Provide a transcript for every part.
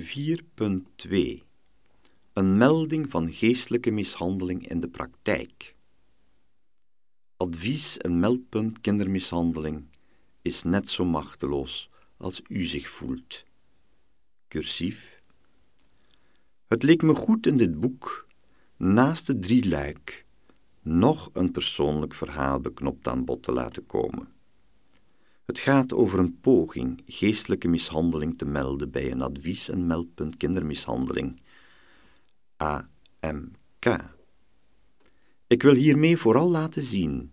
4.2 Een melding van geestelijke mishandeling in de praktijk. Advies en meldpunt kindermishandeling is net zo machteloos als u zich voelt. Cursief. Het leek me goed in dit boek, naast de drie luik, nog een persoonlijk verhaal beknopt aan bod te laten komen. Het gaat over een poging geestelijke mishandeling te melden bij een advies- en meldpunt kindermishandeling, AMK. Ik wil hiermee vooral laten zien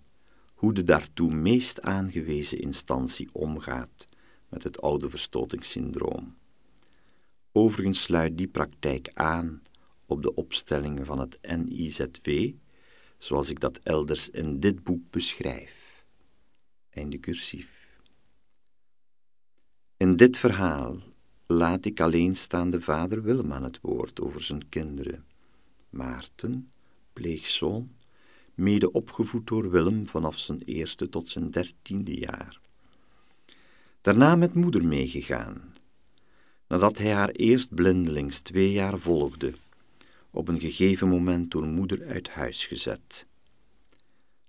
hoe de daartoe meest aangewezen instantie omgaat met het oude verstotingssyndroom. Overigens sluit die praktijk aan op de opstellingen van het NIZW, zoals ik dat elders in dit boek beschrijf. Einde cursief. In dit verhaal laat ik alleenstaande vader Willem aan het woord over zijn kinderen. Maarten, pleegzoon, mede opgevoed door Willem vanaf zijn eerste tot zijn dertiende jaar. Daarna met moeder meegegaan, nadat hij haar eerst blindelings twee jaar volgde, op een gegeven moment door moeder uit huis gezet.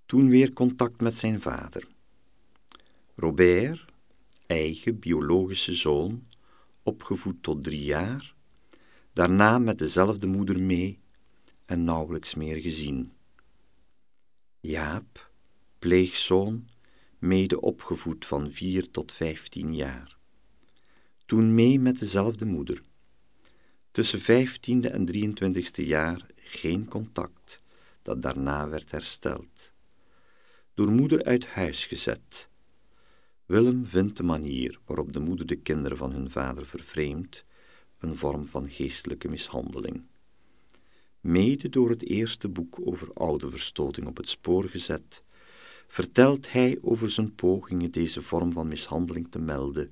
Toen weer contact met zijn vader. Robert, eigen biologische zoon, opgevoed tot drie jaar, daarna met dezelfde moeder mee en nauwelijks meer gezien. Jaap, pleegzoon, mede opgevoed van vier tot vijftien jaar. Toen mee met dezelfde moeder. Tussen vijftiende en drieëntwintigste jaar geen contact, dat daarna werd hersteld. Door moeder uit huis gezet Willem vindt de manier waarop de moeder de kinderen van hun vader vervreemdt een vorm van geestelijke mishandeling. Mede door het eerste boek over oude verstoting op het spoor gezet, vertelt hij over zijn pogingen deze vorm van mishandeling te melden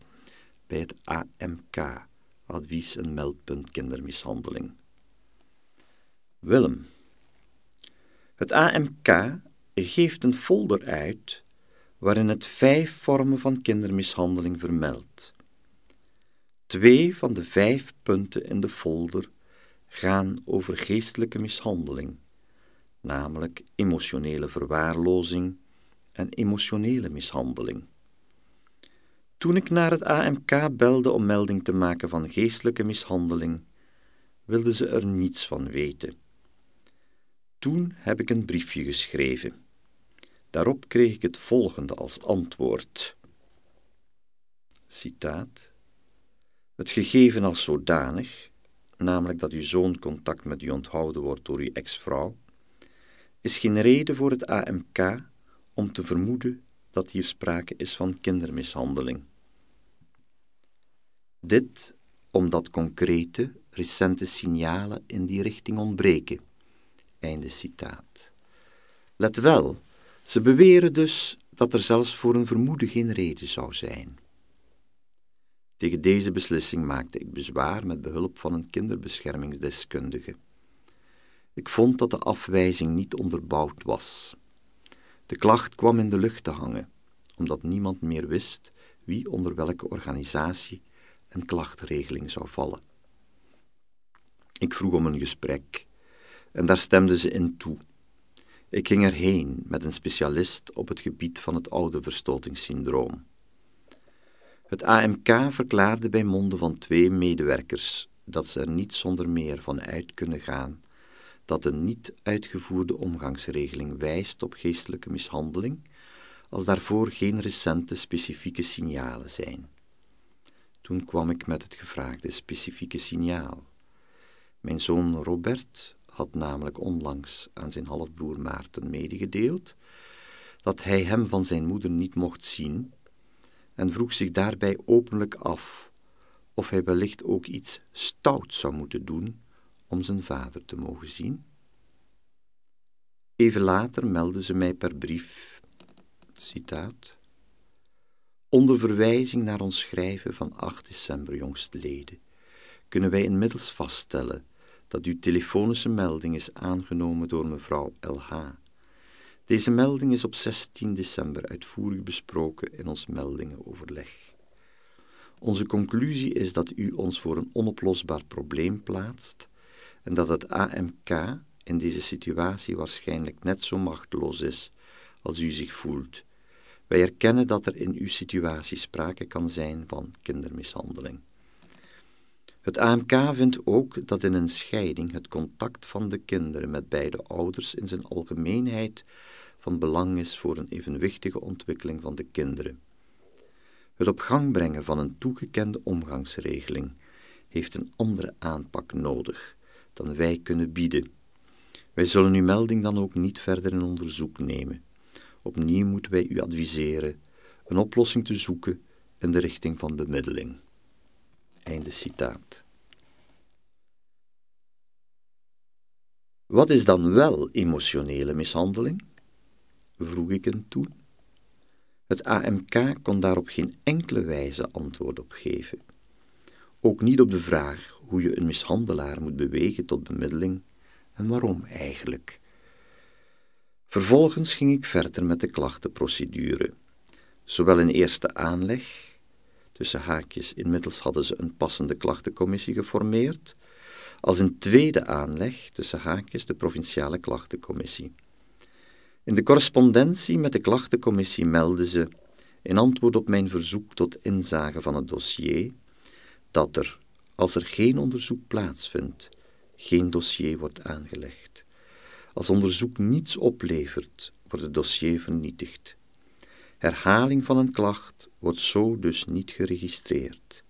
bij het AMK, Advies- en Meldpunt Kindermishandeling. Willem. Het AMK geeft een folder uit waarin het vijf vormen van kindermishandeling vermeldt. Twee van de vijf punten in de folder gaan over geestelijke mishandeling, namelijk emotionele verwaarlozing en emotionele mishandeling. Toen ik naar het AMK belde om melding te maken van geestelijke mishandeling, wilden ze er niets van weten. Toen heb ik een briefje geschreven. Daarop kreeg ik het volgende als antwoord. Citaat. Het gegeven als zodanig, namelijk dat uw zoon contact met u onthouden wordt door uw ex-vrouw, is geen reden voor het AMK om te vermoeden dat hier sprake is van kindermishandeling. Dit omdat concrete, recente signalen in die richting ontbreken. Einde citaat. Let wel ze beweren dus dat er zelfs voor een vermoeden geen reden zou zijn. Tegen deze beslissing maakte ik bezwaar met behulp van een kinderbeschermingsdeskundige. Ik vond dat de afwijzing niet onderbouwd was. De klacht kwam in de lucht te hangen, omdat niemand meer wist wie onder welke organisatie een klachtregeling zou vallen. Ik vroeg om een gesprek en daar stemden ze in toe. Ik ging erheen met een specialist op het gebied van het oude verstotingssyndroom. Het AMK verklaarde bij monden van twee medewerkers dat ze er niet zonder meer van uit kunnen gaan dat een niet uitgevoerde omgangsregeling wijst op geestelijke mishandeling, als daarvoor geen recente specifieke signalen zijn. Toen kwam ik met het gevraagde specifieke signaal. Mijn zoon Robert had namelijk onlangs aan zijn halfbroer Maarten medegedeeld dat hij hem van zijn moeder niet mocht zien en vroeg zich daarbij openlijk af of hij wellicht ook iets stout zou moeten doen om zijn vader te mogen zien. Even later meldde ze mij per brief, citaat, onder verwijzing naar ons schrijven van 8 december jongstleden, kunnen wij inmiddels vaststellen dat uw telefonische melding is aangenomen door mevrouw L.H. Deze melding is op 16 december uitvoerig besproken in ons meldingenoverleg. Onze conclusie is dat u ons voor een onoplosbaar probleem plaatst en dat het AMK in deze situatie waarschijnlijk net zo machteloos is als u zich voelt. Wij erkennen dat er in uw situatie sprake kan zijn van kindermishandeling. Het AMK vindt ook dat in een scheiding het contact van de kinderen met beide ouders in zijn algemeenheid van belang is voor een evenwichtige ontwikkeling van de kinderen. Het op gang brengen van een toegekende omgangsregeling heeft een andere aanpak nodig dan wij kunnen bieden. Wij zullen uw melding dan ook niet verder in onderzoek nemen. Opnieuw moeten wij u adviseren een oplossing te zoeken in de richting van bemiddeling. Einde citaat. Wat is dan wel emotionele mishandeling? vroeg ik hem toen. Het AMK kon daar op geen enkele wijze antwoord op geven. Ook niet op de vraag hoe je een mishandelaar moet bewegen tot bemiddeling en waarom eigenlijk. Vervolgens ging ik verder met de klachtenprocedure. Zowel in eerste aanleg, tussen haakjes, inmiddels hadden ze een passende klachtencommissie geformeerd, als in tweede aanleg, tussen haakjes, de provinciale klachtencommissie. In de correspondentie met de klachtencommissie meldden ze, in antwoord op mijn verzoek tot inzage van het dossier, dat er, als er geen onderzoek plaatsvindt, geen dossier wordt aangelegd. Als onderzoek niets oplevert, wordt het dossier vernietigd. Herhaling van een klacht wordt zo dus niet geregistreerd.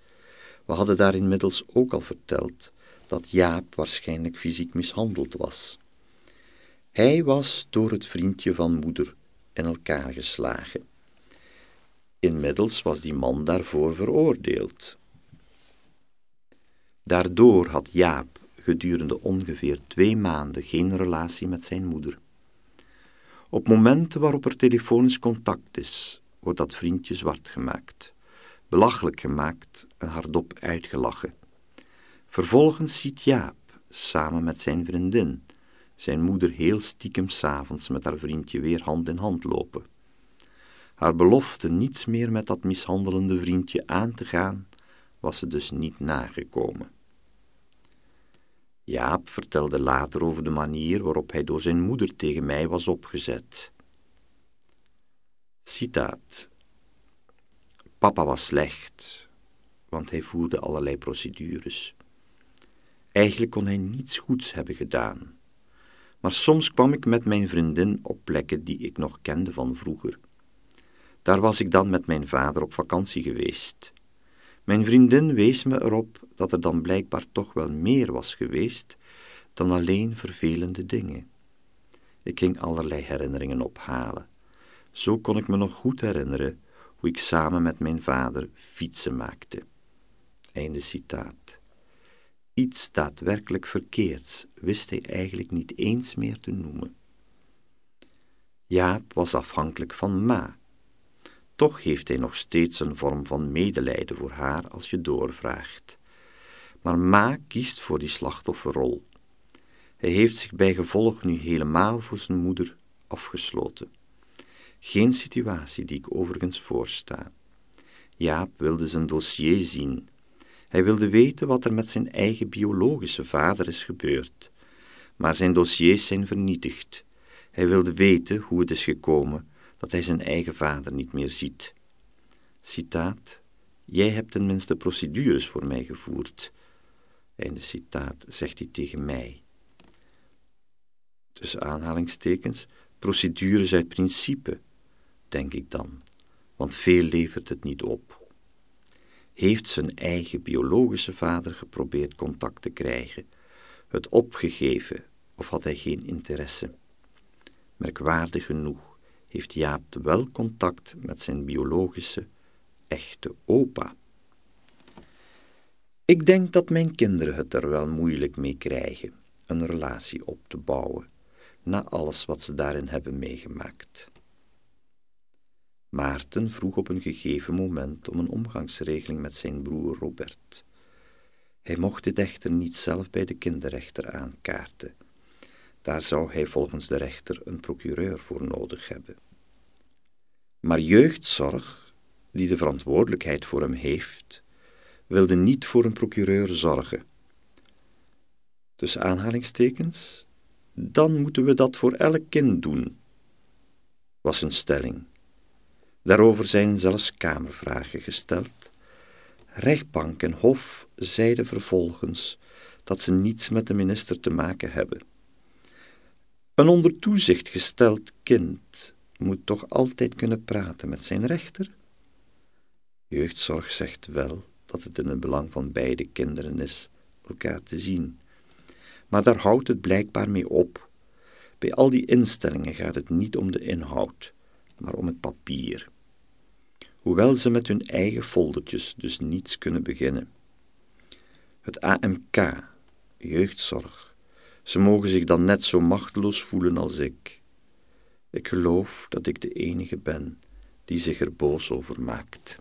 We hadden daar inmiddels ook al verteld dat Jaap waarschijnlijk fysiek mishandeld was. Hij was door het vriendje van moeder in elkaar geslagen. Inmiddels was die man daarvoor veroordeeld. Daardoor had Jaap gedurende ongeveer twee maanden geen relatie met zijn moeder. Op momenten waarop er telefonisch contact is, wordt dat vriendje zwart gemaakt, belachelijk gemaakt en hardop uitgelachen. Vervolgens ziet Jaap, samen met zijn vriendin, zijn moeder heel stiekem s'avonds met haar vriendje weer hand in hand lopen. Haar belofte niets meer met dat mishandelende vriendje aan te gaan, was ze dus niet nagekomen. Jaap vertelde later over de manier waarop hij door zijn moeder tegen mij was opgezet. Citaat. Papa was slecht, want hij voerde allerlei procedures. Eigenlijk kon hij niets goeds hebben gedaan. Maar soms kwam ik met mijn vriendin op plekken die ik nog kende van vroeger. Daar was ik dan met mijn vader op vakantie geweest. Mijn vriendin wees me erop dat er dan blijkbaar toch wel meer was geweest dan alleen vervelende dingen. Ik ging allerlei herinneringen ophalen. Zo kon ik me nog goed herinneren hoe ik samen met mijn vader fietsen maakte. Einde citaat. Iets daadwerkelijk verkeerds wist hij eigenlijk niet eens meer te noemen. Jaap was afhankelijk van Ma. Toch heeft hij nog steeds een vorm van medelijden voor haar als je doorvraagt. Maar Ma kiest voor die slachtofferrol. Hij heeft zich bij gevolg nu helemaal voor zijn moeder afgesloten. Geen situatie die ik overigens voorsta. Jaap wilde zijn dossier zien hij wilde weten wat er met zijn eigen biologische vader is gebeurd. Maar zijn dossiers zijn vernietigd. Hij wilde weten hoe het is gekomen dat hij zijn eigen vader niet meer ziet. Citaat: Jij hebt tenminste procedures voor mij gevoerd. Einde citaat, zegt hij tegen mij. Tussen aanhalingstekens, procedures uit principe, denk ik dan, want veel levert het niet op heeft zijn eigen biologische vader geprobeerd contact te krijgen, het opgegeven of had hij geen interesse. Merkwaardig genoeg heeft Jaap wel contact met zijn biologische, echte opa. Ik denk dat mijn kinderen het er wel moeilijk mee krijgen, een relatie op te bouwen, na alles wat ze daarin hebben meegemaakt. Maarten vroeg op een gegeven moment om een omgangsregeling met zijn broer Robert. Hij mocht dit echter niet zelf bij de kinderrechter aankaarten. Daar zou hij volgens de rechter een procureur voor nodig hebben. Maar jeugdzorg, die de verantwoordelijkheid voor hem heeft, wilde niet voor een procureur zorgen. Dus aanhalingstekens, dan moeten we dat voor elk kind doen, was een stelling. Daarover zijn zelfs kamervragen gesteld. Rechtbank en Hof zeiden vervolgens dat ze niets met de minister te maken hebben. Een onder toezicht gesteld kind moet toch altijd kunnen praten met zijn rechter? Jeugdzorg zegt wel dat het in het belang van beide kinderen is elkaar te zien. Maar daar houdt het blijkbaar mee op. Bij al die instellingen gaat het niet om de inhoud, maar om het papier. Hoewel ze met hun eigen foldertjes dus niets kunnen beginnen. Het AMK, jeugdzorg, ze mogen zich dan net zo machteloos voelen als ik. Ik geloof dat ik de enige ben die zich er boos over maakt.